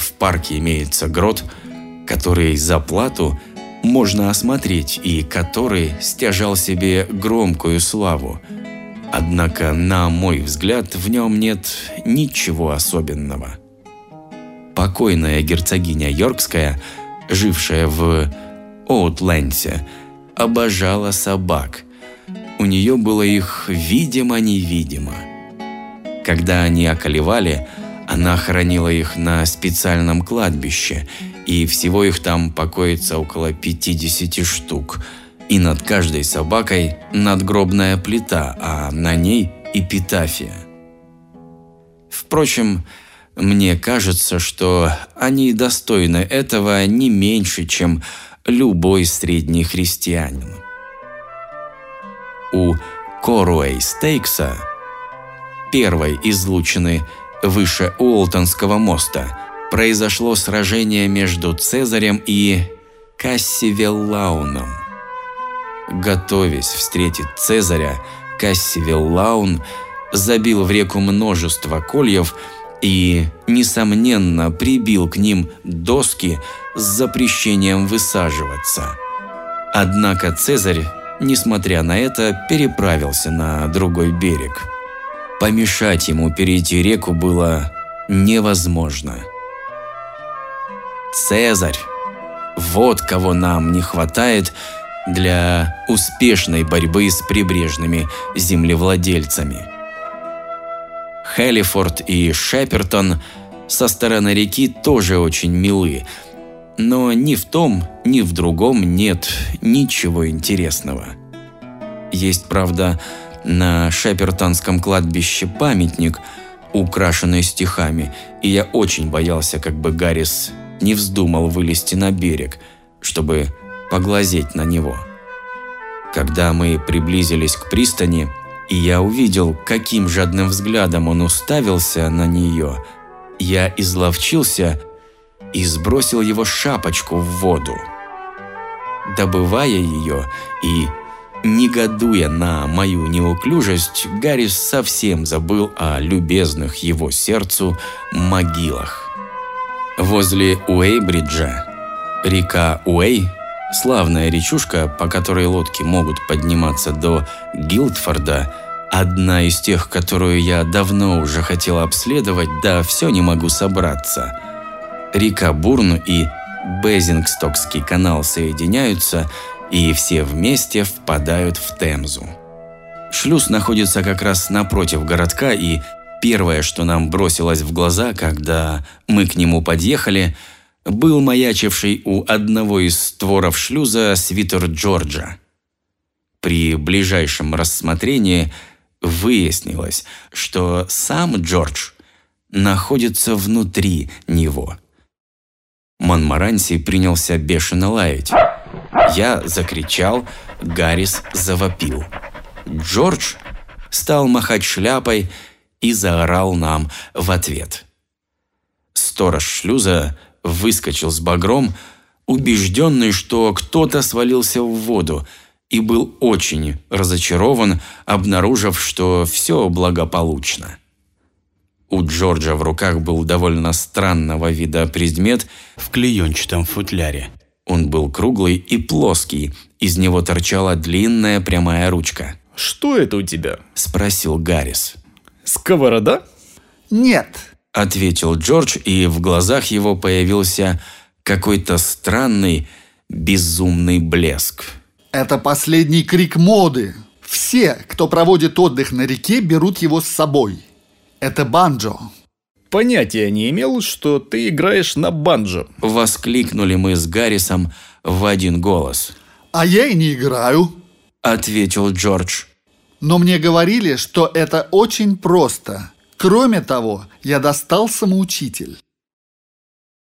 в парке имеется грот, который за плату можно осмотреть и который стяжал себе громкую славу. Однако, на мой взгляд, в нем нет ничего особенного. Покойная герцогиня Йоркская, жившая в Оутлендсе, обожала собак. У нее было их видимо-невидимо. Когда они околевали, она хоронила их на специальном кладбище, и всего их там покоится около 50 штук. И над каждой собакой надгробная плита, а на ней эпитафия. Впрочем, мне кажется, что они достойны этого не меньше, чем любой средний христианин. У Коруэй Стейкса, первой излучины выше Уолтонского моста, произошло сражение между Цезарем и Кассивеллауном. Готовясь встретить Цезаря, Кассивеллаун забил в реку множество кольев и, несомненно, прибил к ним доски с запрещением высаживаться. Однако Цезарь, несмотря на это, переправился на другой берег. Помешать ему перейти реку было невозможно. Цезарь! Вот кого нам не хватает для успешной борьбы с прибрежными землевладельцами. Хеллифорд и Шепертон со стороны реки тоже очень милы, но ни в том, ни в другом нет ничего интересного. Есть, правда, на Шепертонском кладбище памятник, украшенный стихами, и я очень боялся, как бы Гаррис не вздумал вылезти на берег, чтобы поглазеть на него. Когда мы приблизились к пристани, и я увидел, каким жадным взглядом он уставился на нее, я изловчился и сбросил его шапочку в воду. Добывая ее и негодуя на мою неуклюжесть, Гаррис совсем забыл о любезных его сердцу могилах. Возле Уэйбриджа река Уэй, славная речушка, по которой лодки могут подниматься до Гилдфорда, одна из тех, которую я давно уже хотел обследовать, да все не могу собраться – Река Бурн и Безингстокский канал соединяются, и все вместе впадают в Темзу. Шлюз находится как раз напротив городка, и первое, что нам бросилось в глаза, когда мы к нему подъехали, был маячивший у одного из створов шлюза свитер Джорджа. При ближайшем рассмотрении выяснилось, что сам Джордж находится внутри него – Монмаранси принялся бешено лаять. Я закричал, Гаррис завопил. Джордж стал махать шляпой и заорал нам в ответ. Сторож шлюза выскочил с багром, убежденный, что кто-то свалился в воду, и был очень разочарован, обнаружив, что все благополучно. У Джорджа в руках был довольно странного вида предмет в клеенчатом футляре. Он был круглый и плоский, из него торчала длинная прямая ручка. «Что это у тебя?» – спросил Гаррис. «Сковорода?» «Нет», – ответил Джордж, и в глазах его появился какой-то странный, безумный блеск. «Это последний крик моды. Все, кто проводит отдых на реке, берут его с собой. Это банджо. Понятия не имел, что ты играешь на банджо. Воскликнули мы с Гаррисом в один голос. А я и не играю. Ответил Джордж. Но мне говорили, что это очень просто. Кроме того, я достал самоучитель.